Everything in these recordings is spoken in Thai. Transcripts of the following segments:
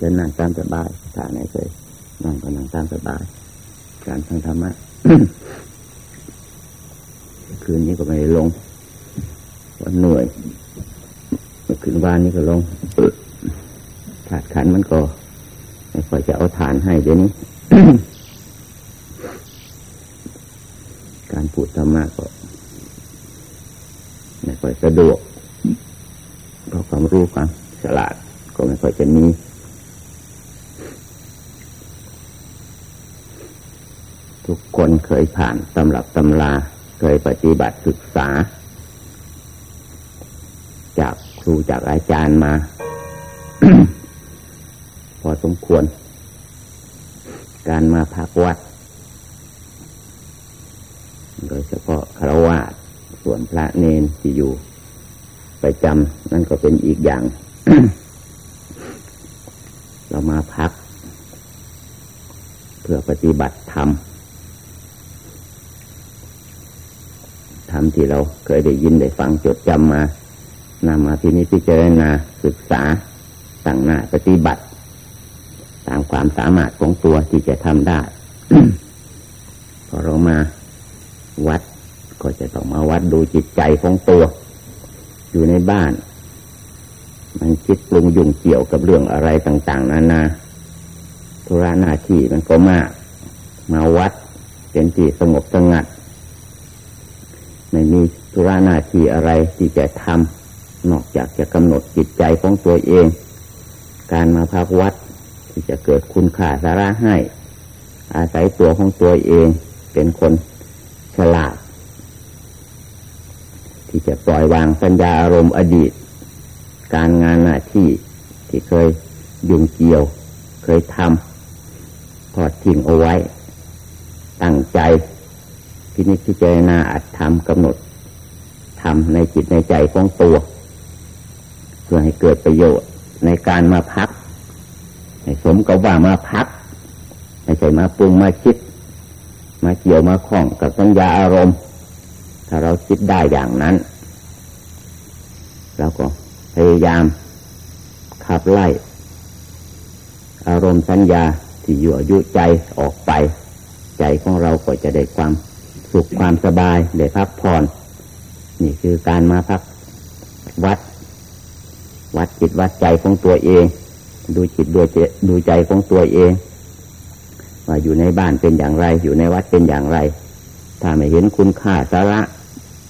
จะนั่งตามสบายถ้าไหนเคยนั่งก็นั่งตามสบาย การทางธรรมะคืนนี้ก็ไม่ลงวันเหนื่อยเมื่อคืนวานนี้ก็ลงถาดขันมันก็ไม่ค่อยจะเอาฐานให้เดี๋ยวนี้ การพูดธรรมะก็ไม่ค่อยสะดวกเพราะความรู้ความฉลาดก็ไม่ค่อยจะมีทุก คนเคยผ่านตำรับตำลาเคยปฏิบัติศึกษา จากครูจากอาจารย์มา พอสมควร การมาพักวัด โดยเฉพาะคารวะส่วนพระเนนที่อยู่ไปจำนั่นก็เป็นอีกอย่าง เรามาพัก เพื่อปฏิบัติธรรม รมที่เราเคยได้ยินได้ฟังจดจำมานำมาที่นี้พิจารณาศึกษาสั่งหน้าปฏิบัติ ตามความสามารถของตัวที่จะทำได้ พอเรามาวัด ก็จะต้องมาวัดดูจิตใจของตัว อยู่ในบ้าน มันคิดปรุงยุ่งเกี่ยวกับเรื่องอะไรต่าง ๆนานาธุระหน้าที่มันก็มาก มาวัดเป็นที่สงบสงัด ไม่มีธุระหน้าที่อะไรที่จะทำนอกจากจะกำหนดจิตใจของตัวเอง การมาพักวัดที่จะเกิดคุณค่าสาระให้ อาศัยตัวของตัวเองเป็นคนฉลาด ที่จะปล่อยวางสัญญาอารมณ์อดีต การงานหน้าที่ที่เคยยุ่งเกี่ยว เคยทำถอดทิ้งเอาไว้ ตั้งใจ พินิจพิจารณาอัดทำกำหนดทำในจิตในใจของตัว เพื่อให้เกิดประโยชน์ในการมาพักสมกับว่ามาพักไม่ใช่มาปรุงมาคิด มาเกี่ยวมาคล้องกับสัญญาอารมณ์ ถ้าเราคิดได้อย่างนั้นเราก็พยายามขับไล่ อารมณ์สัญญาที่อยู่อายุใจออกไป ใจของเราก็จะได้ความ สุขความสบายได้พักผ่อนนี่คือการมาพักวัด วัดจิตวัดใจของตัวเอง ดูจิตดูใจดูใจของตัวเองว่าอยู่ในบ้านเป็นอย่างไร อยู่ในวัดเป็นอย่างไร ถ้าไม่เห็นคุณค่าสาระ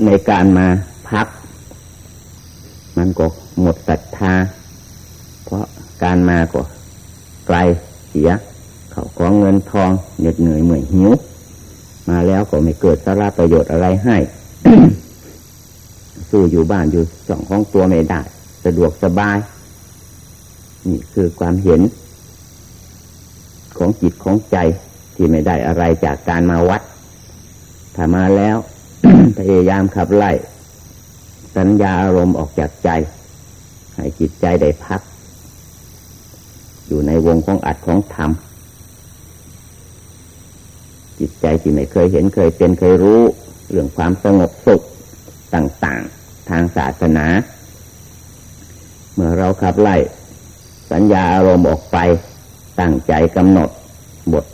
ในการมาพัก มันก็หมดศรัทธา เพราะการมาก็ไกลเสีย เขาของเงินทองเหน็ดเหนื่อยเหนื่อยหิว มาแล้วก็ไม่เกิดสาระประโยชน์อะไรให้ สู้อยู่บ้านอยู่สองของตัวไม่ได้ สะดวกสบาย นี่คือความเห็น ของจิตของใจที่ไม่ได้อะไรจากการมาวัด ถ้ามาแล้ว พยายามขับไล่ สัญญาอารมณ์ออกจากใจ ให้จิตใจได้พัก อยู่ในวงของอัดของธรรม จิตใจที่ไม่เคยเห็นเคยเป็นเคยรู้ เรื่องความสงบสุขต่างๆ ทางศาสนา เมื่อเราขับไล่ สัญญาอารมณ์ออกไป ตั้งใจกำหนด บท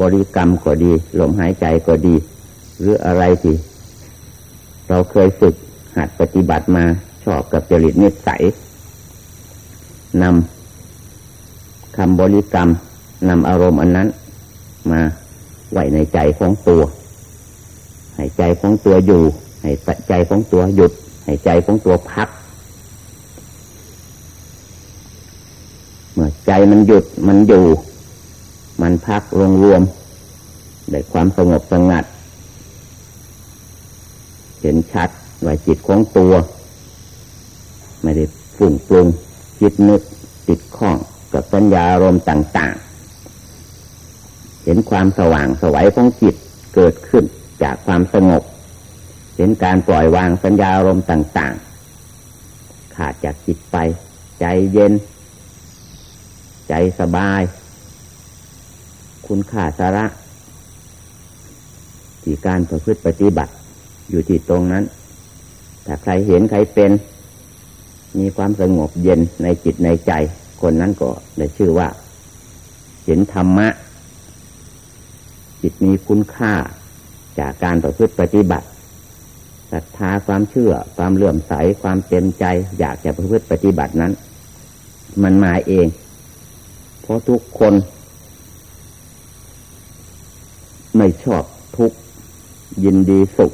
บริกรรมก็ดี ลมหายใจก็ดี หรืออะไรที่เราเคยฝึกหัดปฏิบัติมาชอบกับจริตนิสัยนำคำบริกรรมนำอารมณ์อันนั้นมา ไว้ในใจของตัว ให้ใจของตัวอยู่ ให้ใจของตัวหยุด ให้ใจของตัวพัก เมื่อใจมันหยุดมันอยู่ มันพักรวมรวมได้ความสงบสงัด เห็นชัดว่าจิตของตัว ไม่ได้ฝุ่งปรุงจิตนึกติดข้องกับสัญญาอารมณ์ต่างๆ เห็นความสว่างสวัยของจิตเกิดขึ้นจากความสงบ เห็นการปล่อยวางสัญญาอารมณ์ต่าง ๆ ขาดจากจิตไป ใจเย็น ใจสบาย คุณค่าสาระที่การประพฤติปฏิบัติอยู่ที่ตรงนั้น ถ้าใครเห็นใครเป็น มีความสงบเย็นในจิตในใจ คนนั้นก็ได้ชื่อว่า เห็นธรรมะ จิตมีคุณค่า จากการประพฤติปฏิบัติศรัทธาความเชื่อ ความเลื่อมใสความเต็มใจ อยากจะประพฤติปฏิบัตินั้น มันมาเอง เพราะทุกคน ไม่ชอบทุกยินดีสุข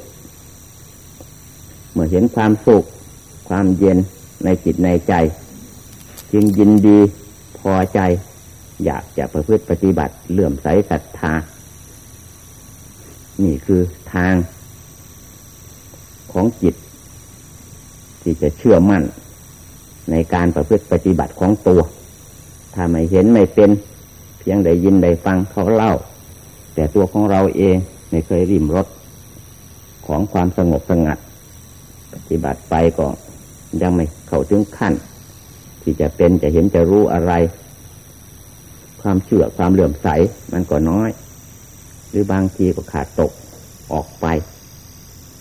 เมื่อเห็นความสุข ความเย็นในจิตในใจ จึงยินดีพอใจ อยากจะประพฤติปฏิบัติเลื่อมใสศรัทธา นี่คือทางของจิต ที่จะเชื่อมั่น ในการประพฤติปฏิบัติของตัว ถ้าไม่เห็นไม่เป็น เพียงได้ยินได้ฟังเขาเล่า แต่ตัวของเราเองไม่เคยริมรถของความสงบสงัด ปฏิบัติไปก็ยังไม่เข้าถึงขั้น ที่จะเป็นจะเห็นจะรู้อะไร ความเชื่อความเหลื่อมใสมันก็น้อย หรือบางทีก็ขาดตกออกไป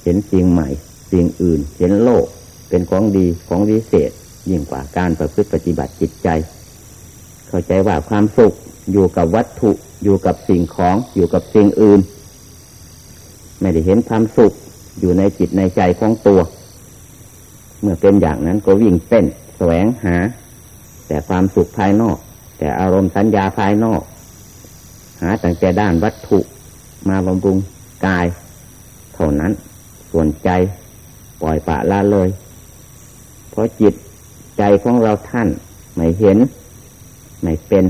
เห็นสิ่งใหม่ สิ่งอื่น เห็นโลก เป็นของดีของวิเศษ ยิ่งกว่าการประพฤติปฏิบัติจิตใจ เข้าใจว่าความสุขอยู่กับวัตถุอยู่กับสิ่งของอยู่กับสิ่งอื่น ไม่ได้เห็นความสุขอยู่ในจิตในใจของตัว เมื่อเป็นอย่างนั้นก็วิ่งเต้นแสวงหา แต่ความสุขภายนอก แต่อารมณ์สัญญาภายนอก หาตั้งแต่ด้านวัตถุ มาบำรุงกาย เท่านั้น ส่วนใจปล่อยปะละเลย เพราะจิตใจของเราท่านไม่เห็น ไม่เป็น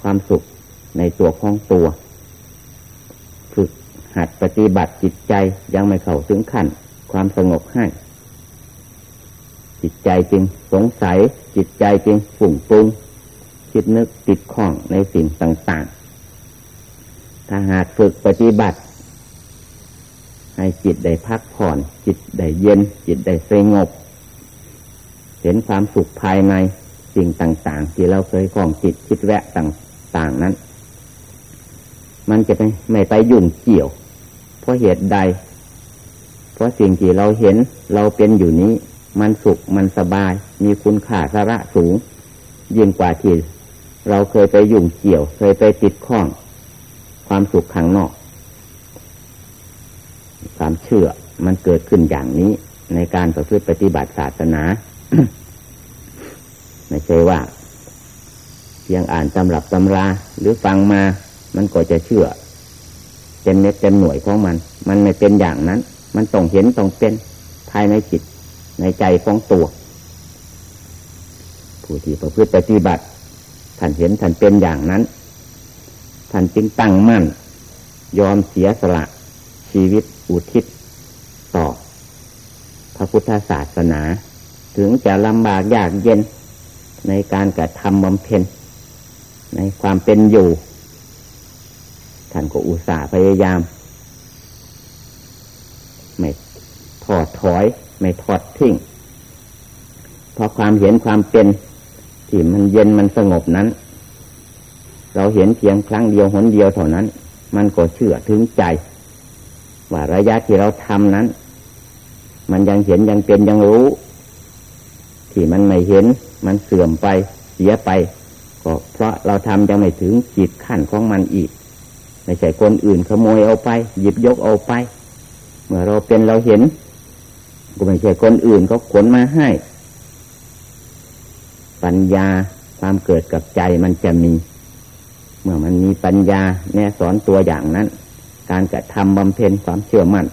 ความสุขในตัวของตัวฝึกหัดปฏิบัติจิตใจยังไม่เข้าถึงขั้น ความสงบให้ จิตใจจึงสงสัย จิตใจจึงฝุ่งปรุง คิดนึกติดข้องในสิ่งต่างๆ ถ้าหากฝึกปฏิบัติ ให้จิตได้พักผ่อน จิตได้เย็น จิตได้สงบ เห็นความสุขภายในสิ่งต่าง ๆ ที่เราเคยคล้องจิตคิดแวะต่าง ๆ นั้น มันจะไม่ไม่ไปยุ่งเกี่ยว เพราะเหตุใด เพราะสิ่งที่เราเห็นเราเป็นอยู่นี้ มันสุขมันสบาย มีคุณค่าสาระสูงยิ่งกว่าที่เราเคยไปยุ่งเกี่ยว เคยไปติดข้อง ความสุขข้างนอก ความเชื่อมันเกิดขึ้นอย่างนี้ ในการประพฤติปฏิบัติศาสนา ไม่ใช่ว่า เพียงอ่านตำรับตำรา หรือฟังมา มันก็จะเชื่อเป็นเม็ดเป็นหน่วยของมัน มันไม่เป็นอย่างนั้น มันต้องเห็นต้องเป็นภายในจิต ในใจของตัวผู้ที่ประพฤติปฏิบัติท่านเห็นท่านเป็นอย่างนั้น ท่านจึงตั้งมั่น ยอมเสียสละ ชีวิตอุทิศต่อ พระพุทธศาสนา ถึงจะลำบากยากเย็นในการกระทำบำเพ็ญในความเป็นอยู่ ท่านก็อุตส่าห์พยายาม ไม่ถอดถอย ไม่ถอดทิ้งเพราะความเห็นความเป็นที่มันเย็นมันสงบนั้น เราเห็นเพียงครั้งเดียวหนเดียวเท่านั้น มันก็เชื่อถึงใจ ว่าระยะที่เราทำนั้น มันยังเห็นยังเป็นยังรู้ ที่มันไม่เห็น มันเสื่อมไปเสียไปก็เพราะเราทำยังไม่ถึงจิตขั้นของมันอีกไม่ใช่คนอื่นขโมยเอาไป หยิบยกเอาไป เมื่อเราเป็นเราเห็นก็ไม่ใช่คนอื่นเขาขนมาให้ ปัญญาความเกิดกับใจมันจะมี เมื่อมันมีปัญญาแน่สอนตัวอย่างนั้น การกระทำบำเพ็ญความเชื่อมั่น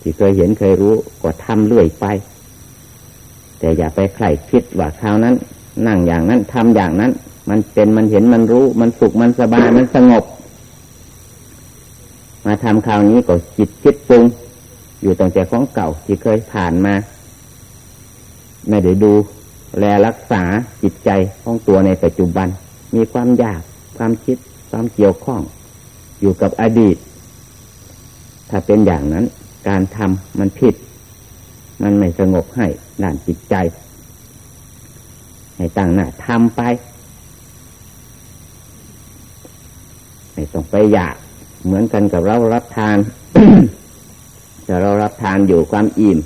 ที่เคยเห็นเคยรู้ก็ทำเรื่อยไป แต่อย่าไปใคร่คิดว่าคราวนั้น นั่งอย่างนั้นทำอย่างนั้น มันเป็นมันเห็นมันรู้ มันสุขมันสบายมันสงบ มาทำคราวนี้ก็จิตคิดปรุง อยู่ตั้งแต่ของเก่าที่เคยผ่านมา ไม่ได้ดู แลรักษาจิตใจของตัวในปัจจุบัน มีความยาก ความคิดความเกี่ยวข้อง อยู่กับอดีต ถ้าเป็นอย่างนั้น การทำมันผิด มันไม่สงบให้ด้านจิตใจ ให้ตั้งหน้าทำไปไม่ต้องไปอยากเหมือนกันกับเรารับทานแต่เรารับทานอยู่ความอิ่ม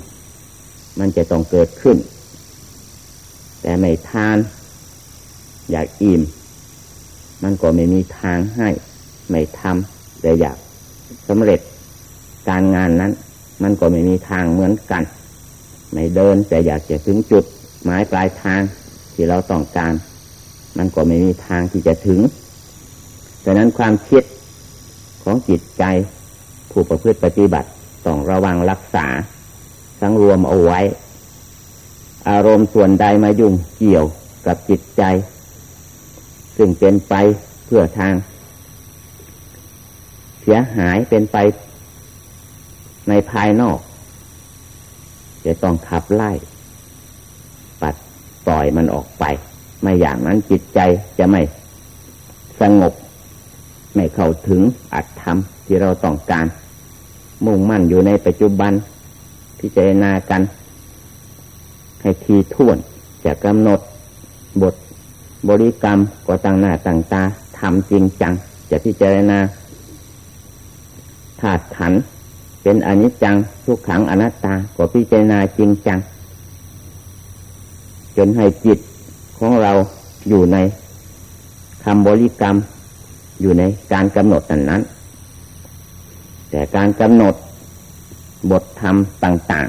มันจะต้องเกิดขึ้น แต่ไม่ทาน อยากอิ่ม มันก็ไม่มีทางให้ ไม่ทำแต่อยากสำเร็จการงานนั้น มันก็ไม่มีทางเหมือนกัน ไม่เดินแต่อยากจะถึงจุด หมายปลายทางที่เราต้องการ มันก็ไม่มีทางที่จะถึงดังนั้นความคิดของจิตใจ ผู้ประพฤติปฏิบัติต้องระวังรักษาสังรวมเอาไว้ อารมณ์ส่วนใดมายุ่งเกี่ยวกับจิตใจ ซึ่งเป็นไปเพื่อทาง เสียหายเป็นไปในภายนอก จะต้องขับไล่ ปัดปล่อยมันออกไป ไม่อย่างนั้นจิตใจจะไม่สงบ ไม่เข้าถึงอัตธรรมที่เราต้องการ มุ่งมั่นอยู่ในปัจจุบัน พิจารณากัน ให้ทีท่วนจะกำหนดบท บริกรรมก็ตั้งหน้าตั้งตาทำจริงจัง จะพิจารณาธาตุขันเป็นอนิจจัง ทุกขังอนัตตาก็พิจารณาจริงจัง จนให้จิตของเราอยู่ในคำบริกรรมอยู่ในการกำหนดนั้นนั้น แต่การกำหนดบทธรรมต่าง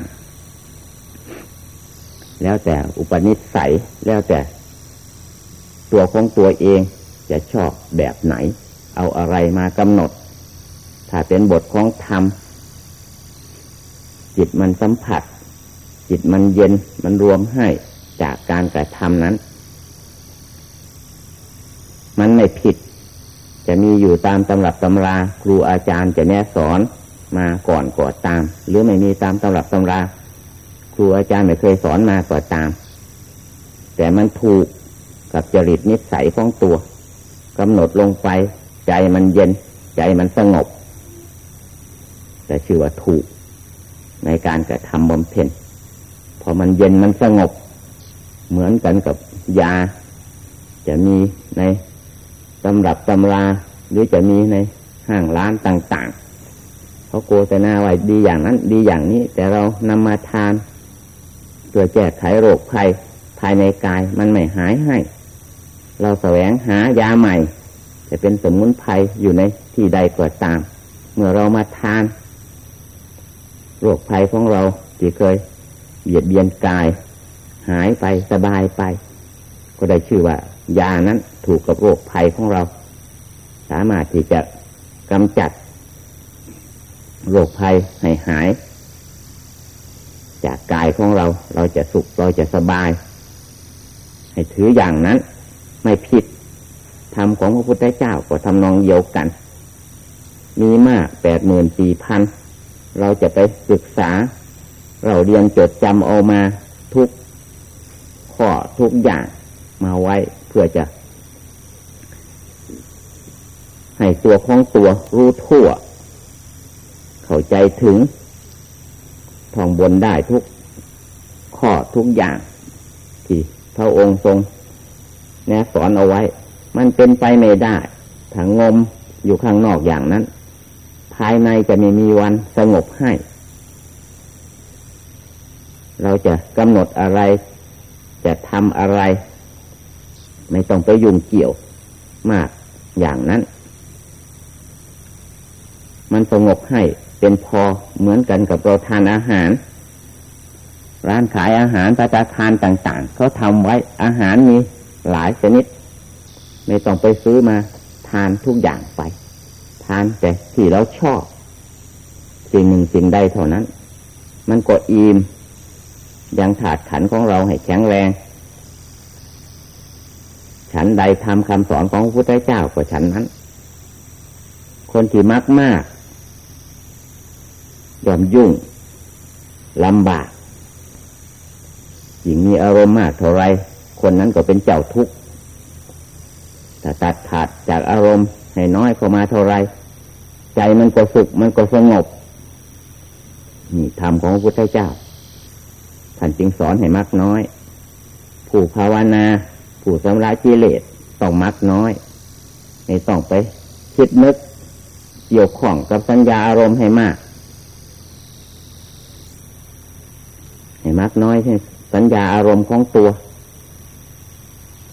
ๆ แล้วแต่อุปนิสัยแล้วแต่ ตัวของตัวเองจะชอบแบบไหน เอาอะไรมากำหนด ถ้าเป็นบทของธรรม จิตมันสัมผัส จิตมันเย็นมันรวมให้จากการกระทำนั้น มันไม่ผิด จะมีอยู่ตามตำรับตำรา ครูอาจารย์จะแนะสอนมาก่อนก่อตาม หรือไม่มีตามตำรับตำรา ครูอาจารย์ไม่เคยสอนมาก่อตาม แต่มันถูก กับจริตนิสัยของตัวกำหนดลงไป ใจมันเย็น ใจมันสงบ แต่ชื่อว่าถูก ในการกระทำบำเพ็ญพอมันเย็นมันสงบ เหมือนกันกับยา จะมีในตำรับตำรา หรือจะมีในห้างร้านต่างๆเขาโฆษณาไว้ดีอย่างนั้น ดีอย่างนี้ แต่เรานำมาทานเพื่อแก้ไขโรคภัยภายในกายมันไม่หายให้ เราแสวงหายาใหม่ จะเป็นสมุนไพรอยู่ในที่ใดก็ตาม เมื่อเรามาทานโรคภัยของเราที่เคยเบียดเบียนกาย หายไปสบายไป ก็ได้ชื่อว่า ยานั้นถูกกับโรคภัยของเรา สามารถที่จะกำจัด โรคภัยให้หาย จากกายของเราเราจะสุขเราจะสบาย ให้ถืออย่างนั้น ไม่ผิดธรรมของพระพุทธเจ้าก็ทำนองเดียวกัน มีมากแปดหมื่นสี่พันเราจะไปศึกษา เราเรียนจดจำเอามาทุกข้อทุกอย่างมาไว้เพื่อจะ ให้ตัวของตัวรู้ทั่ว เข้าใจถึงท่องบนได้ทุกข้อทุกอย่าง ที่พระองค์ทรง นะสอนเอาไว้ มันเป็นไปไม่ได้ถ้างมอยู่ข้างนอกอย่างนั้น ภายในจะไม่มีวันสงบให้ เราจะกำหนดอะไร จะทำอะไร ไม่ต้องไปยุ่งเกี่ยวมากอย่างนั้น มันสงบให้เป็นพอเหมือนกันกับเราทานอาหาร ร้านขายอาหารประทานต่าง ๆเขาทำไว้อาหารมี หลายชนิด ไม่ต้องไปซื้อมา ทานทุกอย่างไป ทานแต่ที่เราชอบ สิ่งหนึ่งสิ่งใดเท่านั้น มันก็อิ่มยังถาดขันของเราให้แข็งแรง ฉันใดทำคำสอนของพระพุทธเจ้าก็ฉันนั้น คนที่มากมากยอมยุ่งลำบากยิ่งมีอารมณ์มากเท่าไร คนนั้นก็เป็นเจ้าทุกข์แต่ตัดขาดจากอารมณ์ให้น้อยเข้ามาเท่าไร ใจมันก็สุขมันก็สงบ นี่ธรรมของพระพุทธเจ้าท่านจึงสอนให้มักน้อย ผู้ภาวนา ผู้สำระกิเลสต้องมักน้อยไม่ต้องไป คิดนึกเกี่ยวข้องกับสัญญาอารมณ์ให้มาก ให้มักน้อยใช่สัญญาอารมณ์ของตัว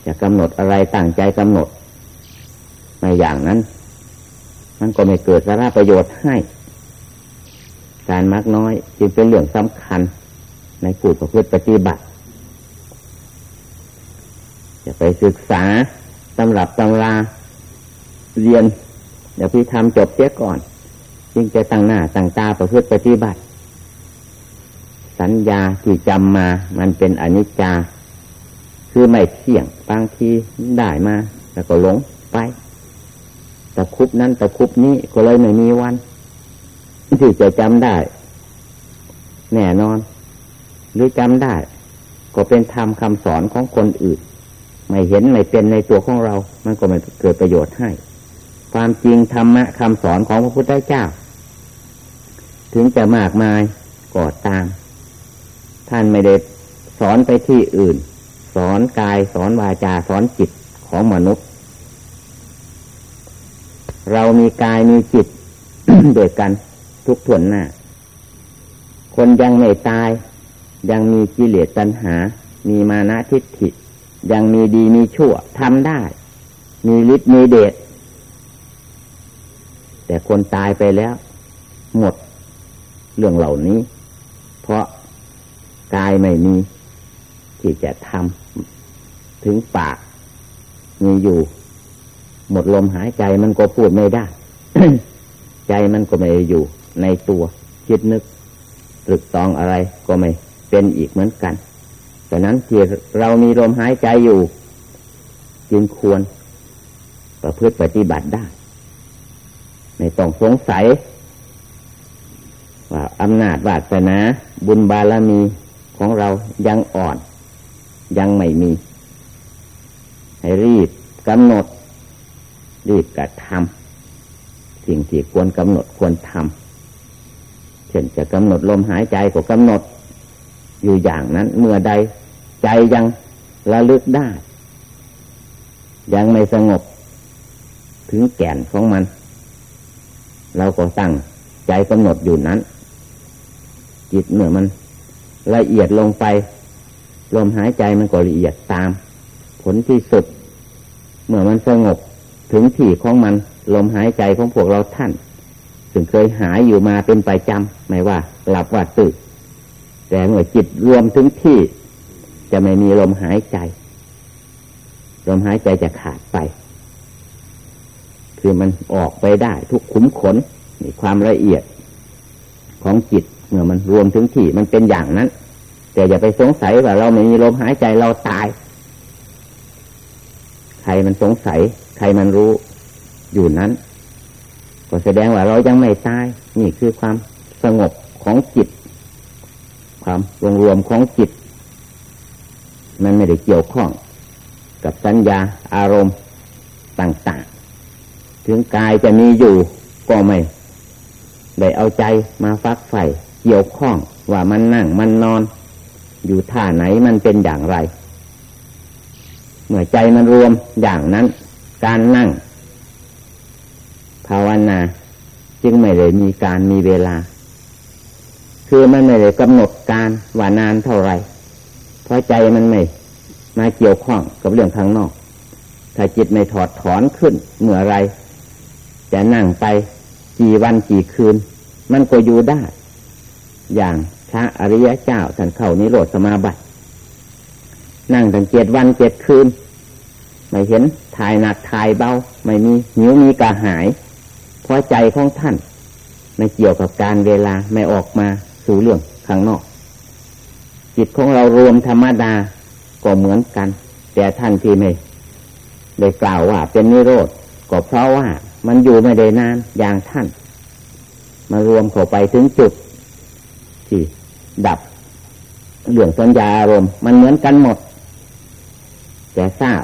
จะกำหนดอะไรตั้งใจกำหนดในอย่างนั้น มันก็ไม่เกิดสาระประโยชน์ให้ การมักน้อยจึงเป็นเรื่องสำคัญในผู้ประพฤติปฏิบัติ จะไปศึกษาตำรับตำราเรียนเดี๋ยวพี่ทำจบเสียก่อน จึงจะตั้งหน้าตั้งตาประพฤติปฏิบัติ สัญญาที่จำมา มันเป็นอนิจจา คือไม่เที่ยงบางทีได้มา แล้วก็หลงไปตะคุบนั้นตะคุบนี้ก็เลยไม่มีวัน ที่จะจำได้ แน่นอน หรือจำได้ ก็เป็นธรรมคำสอนของคนอื่น ไม่เห็นไม่เป็นในตัวของเรา มันก็ไม่เกิดประโยชน์ให้ ความจริงธรรมะคำสอนของพระพุทธเจ้า ถึงจะมากมายก็ตาม ท่านไม่ได้สอนไปที่อื่น สอนกายสอนวาจาสอนจิตของมนุษย์ เรามีกายมีจิตเด้วยกันทุกถ่วนหน้า คนยังไม่ตาย ยังมีกิเลสตัณหา มีมานะทิฏฐิ ยังมีดีมีชั่วทำได้ มีฤทธิ์มีเดชแต่คนตายไปแล้ว หมดเรื่องเหล่านี้ เพราะกายไม่มี ที่จะทำถึงปากมีอยู่ หมดลมหายใจมันก็พูดไม่ได้ ใจมันก็ไม่อยู่ในตัวคิดนึกตรึกตองอะไรก็ไม่เป็นอีกเหมือนกันดังนั้นที่เรามีลมหายใจอยู่จึงควรประพฤติปฏิบัติได้ไม่ต้องสงสัย ว่าอำนาจวาสนาบุญบารมีของเรายังอ่อน ยังไม่มี ให้รีบกำหนด รีบกระทำสิ่งที่ควรกำหนดควรทำเช่นจะกำหนดลมหายใจก็กำหนด อยู่อย่างนั้น เมื่อใดใจยังระลึกได้ ยังไม่สงบถึงแก่นของมัน เราก็ตั้งใจกำหนดอยู่นั้น จิตเมื่อมันละเอียดลงไป ลมหายใจมันก็ละเอียดตาม ผลที่สุด เมื่อมันสงบถึงที่ของมันลมหายใจของพวกเราท่าน ซึ่งเคยหายอยู่มาเป็นประจำไม่ว่า หลับว่าตื่นแต่เมื่อจิตรวมถึงที่ จะไม่มีลมหายใจ ลมหายใจจะขาดไป คือมันออกไปได้ทุกขุมขนมีความละเอียดของจิตเมื่อมันรวมถึงที่มันเป็นอย่างนั้น แต่อย่าไปสงสัยว่าเราไม่มีลมหายใจเราตาย ใครมันสงสัย ใครมันรู้อยู่นั้น ก็แสดงว่าเรายังไม่ตาย นี่คือความสงบของจิต ความรวมรวมของจิต มันไม่ได้เกี่ยวข้อง กับสัญญาอารมณ์ต่าง ๆ ถึงกายจะมีอยู่ก็ไม่ได้เอาใจมาฟักใฝ่เกี่ยวข้องว่ามันนั่งมันนอน อยู่ท่าไหนมันเป็นอย่างไร เมื่อใจมันรวมอย่างนั้น การนั่ง ภาวนา จึงไม่ได้มีการมีเวลา คือมันไม่ได้กำหนดการว่านานเท่าไรเพราะใจมันไม่มาเกี่ยวข้องกับเรื่องข้างนอก ถ้าจิตไม่ถอดถอนขึ้นเมื่อไร จะนั่งไปกี่วันกี่คืน มันก็อยู่ได้ อย่าง พระอริยเจ้าท่านเข้านิโรธสมาบัตินั่งตั้งเจ็ดวันเจ็ดคืน ไม่เห็นถ่ายหนักถ่ายเบา ไม่มีหิวมีกระหาย เพราะใจของท่าน ไม่เกี่ยวกับการเวลาไม่ออกมาสู่เรื่องข้างนอก จิตของเรารวมธรรมดาก็เหมือนกัน แต่ท่านที่ไม่ได้กล่าวว่าเป็นนิโรธก็เพราะว่ามันอยู่ไม่ได้นานอย่างท่าน มารวมเข้าไปถึงจุด ที่ดับเรื่องสัญญาอารมณ์มันเหมือนกันหมด แต่ทราบ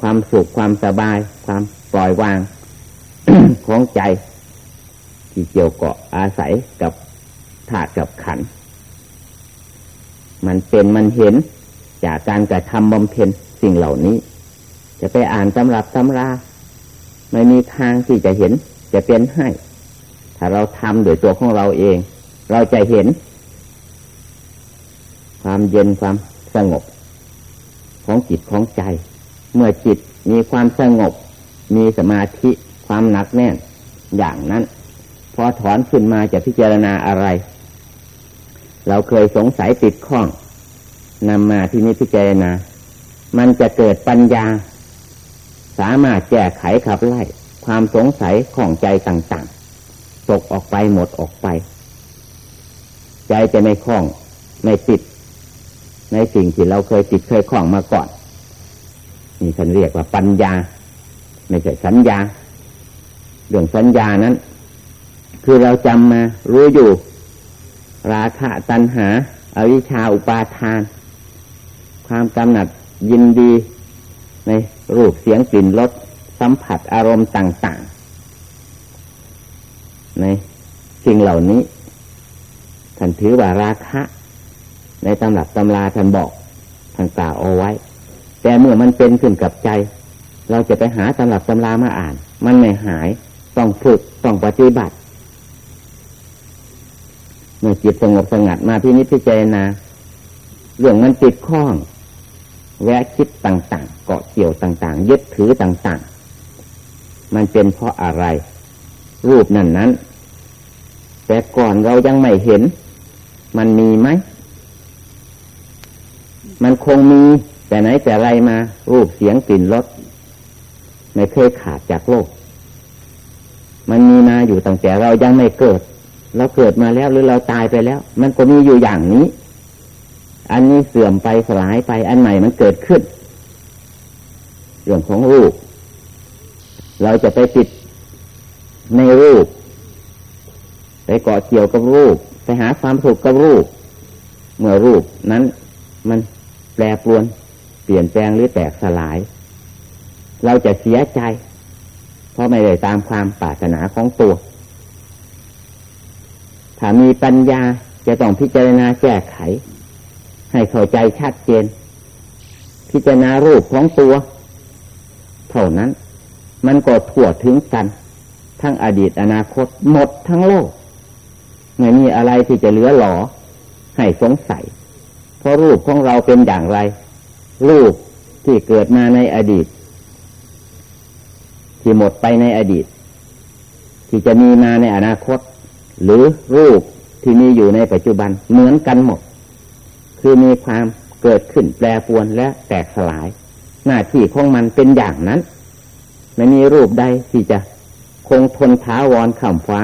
ความสุขความสบาย ความปล่อยวาง ของใจ ที่เกี่ยวเกาะอาศัยกับธาตุกับขัน มันเป็นมันเห็นจากการกระทำบำเพ็ญสิ่งเหล่านี้ จะไปอ่านตำรับตำรา ไม่มีทางที่จะเห็น จะเป็นให้ ถ้าเราทำโดยตัวของเราเอง เราจะเห็น ความเย็นความสงบ ของจิตของใจ เมื่อจิตมีความสงบ มีสมาธิความหนักแน่น อย่างนั้น พอถอนขึ้นมาจะพิจารณาอะไร เราเคยสงสัยติดข้องนำมาที่นี้พิจารณา มันจะเกิดปัญญา สามารถแก้ไขขับไล่ ความสงสัยของใจต่างๆ ตกออกไปหมดออกไป ใจจะไม่คล้อง ไม่ติด ในสิ่งที่เราเคยติดเคยคล้องมาก่อนนี่ฉันเรียกว่าปัญญา ไม่ใช่สัญญา เรื่องสัญญานั้น คือเราจำมารู้อยู่ ราคะตัณหาอาวิชชาอุปาทาน ความกำหนัดยินดี ในรูปเสียงกลิ่นรสสัมผัสอารมณ์ต่าง ๆ ในสิ่งเหล่านี้ท่านถือว่าราคะ ในตำรับตำราท่านบอกท่านกล่าวเอาไว้ แต่เมื่อมันเป็นขึ้นกับใจ เราจะไปหาตำรับตำรามาอ่าน มันไม่หายต้องฝึกต้องปฏิบัติ เมื่อจิตสงบสงัดมาพินิจพิจารณาเรื่องมันติดข้องแวะคิดต่างๆ เกาะเกี่ยวต่างๆ ยึดถือต่างๆ มันเป็นเพราะอะไร รูปนั่นนั้น แต่ก่อนเรายังไม่เห็น มันมีไหม มันคงมีแต่ไหนแต่ไรมา รูปเสียงกลิ่นรสไม่เคยขาดจากโลก มันมีมาอยู่ตั้งแต่เรายังไม่เกิด เราเกิดมาแล้วหรือเราตายไปแล้ว มันก็มีอยู่อย่างนี้ อันนี้เสื่อมไปสลายไป อันใหม่มันเกิดขึ้น เรื่องของรูป เราจะไปติดในรูป ไปเกาะเกี่ยวกับรูป ไปหาความสุขกับรูป เมื่อรูปนั้นมัน แปรปรวน เปลี่ยนแปลงหรือแตกสลาย เราจะเสียใจ เพราะไม่ได้ตามความปรารถนาของตัว ถ้ามีปัญญาจะต้องพิจารณาแก้ไข ให้เข้าใจชัดเจน พิจารณารูปของตัว เท่านั้น มันก็ทั่วถึงกัน ทั้งอดีตอนาคตหมดทั้งโลกไม่มีอะไรที่จะเหลือหลอให้สงสัย เพราะรูปของเราเป็นอย่างไร รูปที่เกิดมาในอดีต ที่หมดไปในอดีต ที่จะมีมาในอนาคต หรือรูปที่มีอยู่ในปัจจุบันเหมือนกันหมด คือมีความเกิดขึ้นแปรปวนและแตกสลาย หน้าที่ของมันเป็นอย่างนั้น ไม่มีรูปใดที่จะคงทนท้าวรข่ำฟ้า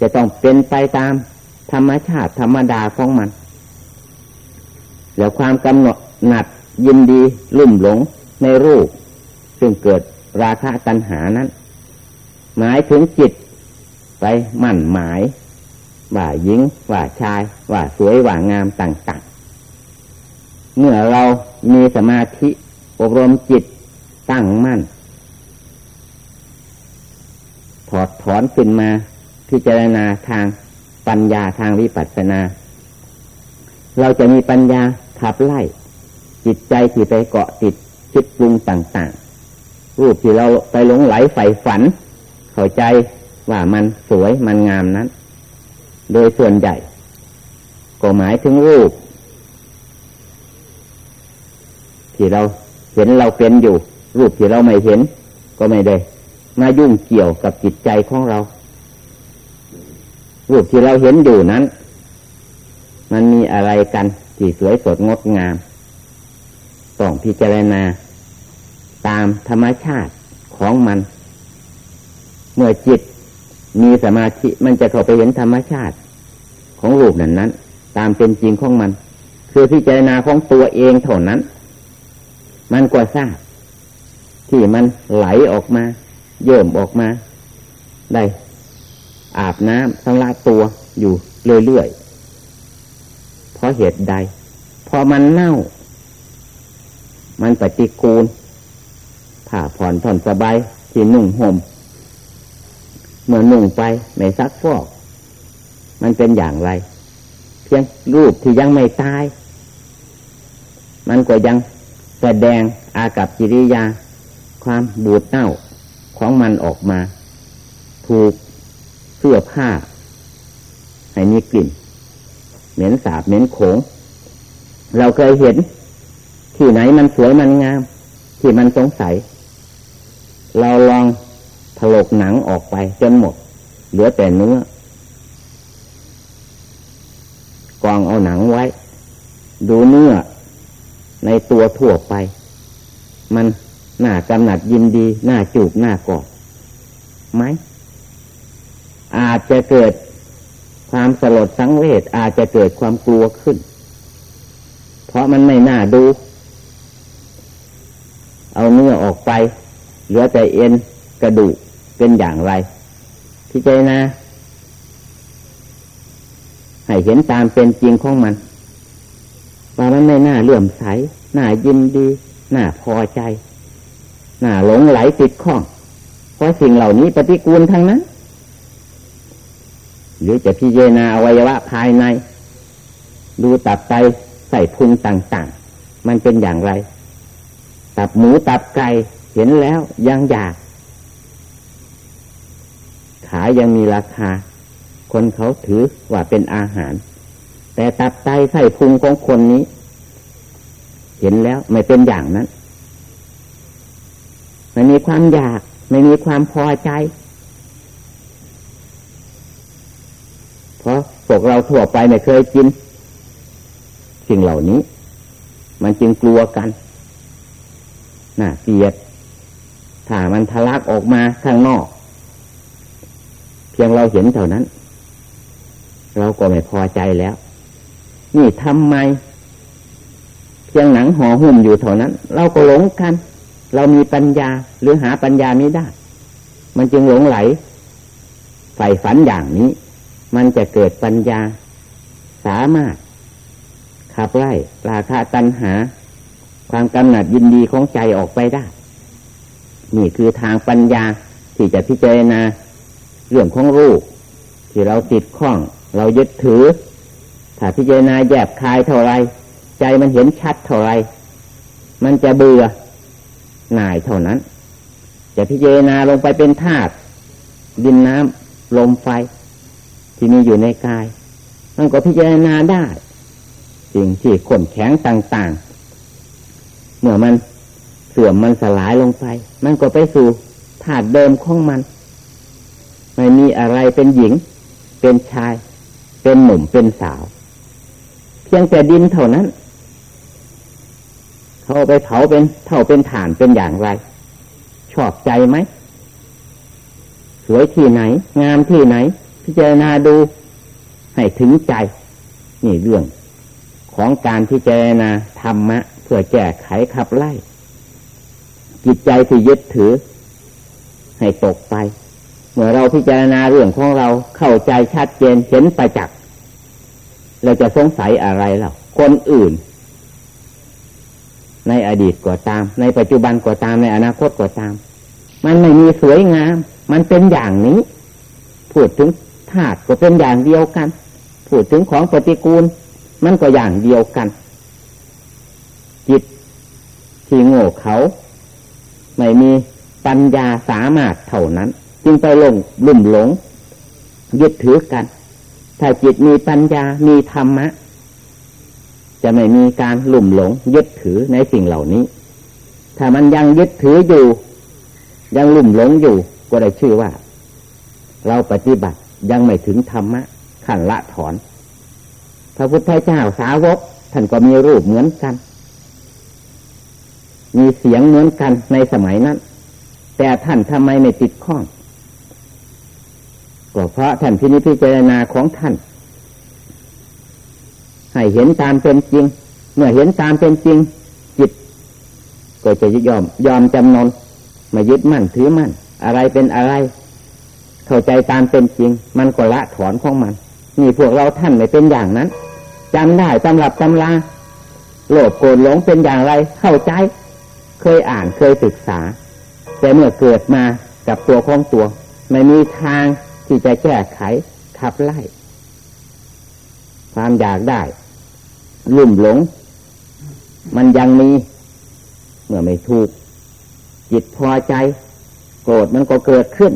จะต้องเป็นไปตามธรรมชาติธรรมดาของมัน แล้วความกำหนดหนัดยินดีลุ่มหลงในรูป ซึ่งเกิดราคะตัณหานั้น หมายถึงจิต ไปมั่นหมาย ว่าหญิง ว่าชาย ว่าสวย ว่างามต่างๆ เมื่อเรามีสมาธิอบรมจิตตั้งมั่น ถอดถอนขึ้นมาพิจารณาทางปัญญาทางวิปัสสนา เราจะมีปัญญา ขับไล่จิตใจที่ไปเกาะติดคิดปรุงต่างๆ รูปที่เราไปหลงไหลใฝ่ฝัน เข้าใจว่ามันสวยมันงามนั้น โดยส่วนใหญ่ ก็หมายถึงรูป ที่เราเห็นเราเป็นอยู่ รูปที่เราไม่เห็น ก็ไม่ได้มายุ่งเกี่ยวกับจิตใจของเรา รูปที่เราเห็นอยู่นั้น มันมีอะไรกัน ที่สวยสดงดงาม ต้องพิจารณา ตามธรรมชาติของมัน เมื่อจิตมีสมาธิมันจะเข้าไปเห็นธรรมชาติ ของรูปนั้นนั้น ตามเป็นจริงของมัน คือพิจารณาของตัวเองเท่านั้น มันก็ทราบ ที่มันไหลออกมาเยิ่มออกมา ได้ อาบน้ำสำระตัวอยู่เรื่อยๆ ราะเหตุใด พอมันเน่า มันปฏิกูลผ้าผ่อนผ่อนสบายที่นุ่งห่มเมื่อนุ่งไปไม่ซักฟอก มันเป็นอย่างไร เพียงรูปที่ยังไม่ตาย มันก็ยังแสดงอากับกิริยา ความบูดเน่าของมันออกมา ถูกเสื้อผ้า ให้มีกลิ่น เหม็นสาบเหม็นโขง เราเคยเห็น ที่ไหนมันสวยมันงาม ที่มันสงสัย เราลองถลกหนังออกไปจนหมด เหลือแต่เนื้อกองเอาหนังไว้ ดูเนื้อในตัวทั่วไป มันหน้ากำหนัดยินดี หน้าจูบหน้ากอดไหมอาจจะเกิด ความสลดสังเวชอาจจะเกิดความกลัวขึ้น เพราะมันไม่น่าดู เอาเนื้อออกไป เหลือแต่เอ็นกระดูกเป็นอย่างไรพี่เจนะให้เห็นตามเป็นจริงของมัน ว่ามันไม่น่าเลื่อมใส น่ายินดี น่าพอใจ น่าหลงไหลติดข้อง เพราะสิ่งเหล่านี้ปฏิกูลทั้งนั้น หรือจะพิจารณาอวัยวะภายใน ดูตับไตใส่พุงต่างๆ มันเป็นอย่างไร ตับหมูตับไก่เห็นแล้วยังอยาก ขายยังมีราคา คนเขาถือว่าเป็นอาหาร แต่ตับไตไส้พุงของคนนี้ เห็นแล้วไม่เป็นอย่างนั้น ไม่มีความอยาก ไม่มีความพอใจ เพราะพวกเราทั่วไปไม่เคยกิน สิ่งเหล่านี้ มันจึงกลัวกันน่าเกลียดถ้ามันทะลักออกมาข้างนอก เพียงเราเห็นเท่านั้น เราก็ไม่พอใจแล้ว นี่ทำไม เพียงหนังห่อหุ้มอยู่เท่านั้น เราก็หลงกัน เรามีปัญญาหรือหาปัญญาไม่ได้ มันจึงหลงไหลใฝ่ฝันอย่างนี้ มันจะเกิดปัญญา สามารถ ขับไล่ราคาตัณหา ความกำหนัดยินดีของใจออกไปได้ นี่คือทางปัญญาที่จะพิจารณาเรื่องของรูป ที่เราติดข้อง เรายึดถือ ถ้าพิจารณาแยบคายเท่าไร ใจมันเห็นชัดเท่าไร มันจะเบื่อหน่ายเท่านั้น จะพิจารณาลงไปเป็นธาตุดินน้ำลมไฟ ที่มีอยู่ในกาย มันก็พิจารณาได้ สิ่งที่ขนแข็งต่าง ๆ เมื่อมันเสื่อมมันสลายลงไป มันก็ไปสู่ธาตุเดิมของมัน ไม่มีอะไรเป็นหญิง เป็นชาย เป็นหนุ่มเป็นสาว เพียงแต่ดินเท่านั้น เขาไปเผาเป็นเท่าเป็นฐานเป็นอย่างไร ชอบใจไหม สวยที่ไหน งามที่ไหน พิจารณาดูให้ถึงใจ นี่เรื่อง ของการพิจารณาธรรมะ เพื่อแก้ไขขับไล่ จิตใจที่ยึดถือ ให้ตกไป เมื่อเราพิจารณาเรื่องของเราเข้าใจชัดเจนเห็นประจักษ์เราจะสงสัยอะไรล่ะคนอื่น ในอดีตก็ตาม ในปัจจุบันก็ตามในอนาคตก็ตาม มันไม่มีสวยงาม มันเป็นอย่างนี้ พูดถึง ธาตุก็เป็นอย่างเดียวกันพูดถึงของปฏิกูล มันก็อย่างเดียวกัน จิตที่โง่เขา ไม่มีปัญญาสามารถเท่านั้น จึงไปลงลุ่มหลง ยึดถือกัน ถ้าจิตมีปัญญามีธรรมะ จะไม่มีการลุ่มหลง ยึดถือในสิ่งเหล่านี้ ถ้ามันยังยึดถืออยู่ ยังลุ่มหลงอยู่ ก็ได้ชื่อว่า เราปฏิบัติ ยังไม่ถึงธรรมะขันละถอน พระพุทธเจ้าสาวกท่านก็มีรูปเหมือนกัน มีเสียงเหมือนกันในสมัยนั้น แต่ท่านทำไมไม่ติดข้องก็เพราะท่านพินิจพิจารณาของท่าน ให้เห็นตามเป็นจริง เมื่อเห็นตามเป็นจริง จิต ก็จะยอมยอมจำนนมายึดมั่นถือมั่น อะไรเป็นอะไร เข้าใจตามเป็นจริง มันก็ละถอนของมัน นี่พวกเราท่านไม่เป็นอย่างนั้นจำได้ตำรับตำราโลภโกรธหลงเป็นอย่างไร เข้าใจ เคยอ่านเคยศึกษา แต่เมื่อเกิดมากับตัวของตัว ไม่มีทางที่จะแก้ไขขับไล่ ความอยากได้ ลุ่มหลง มันยังมี เมื่อไม่ถูก จิตพอใจ โกรธมันก็เกิดขึ้น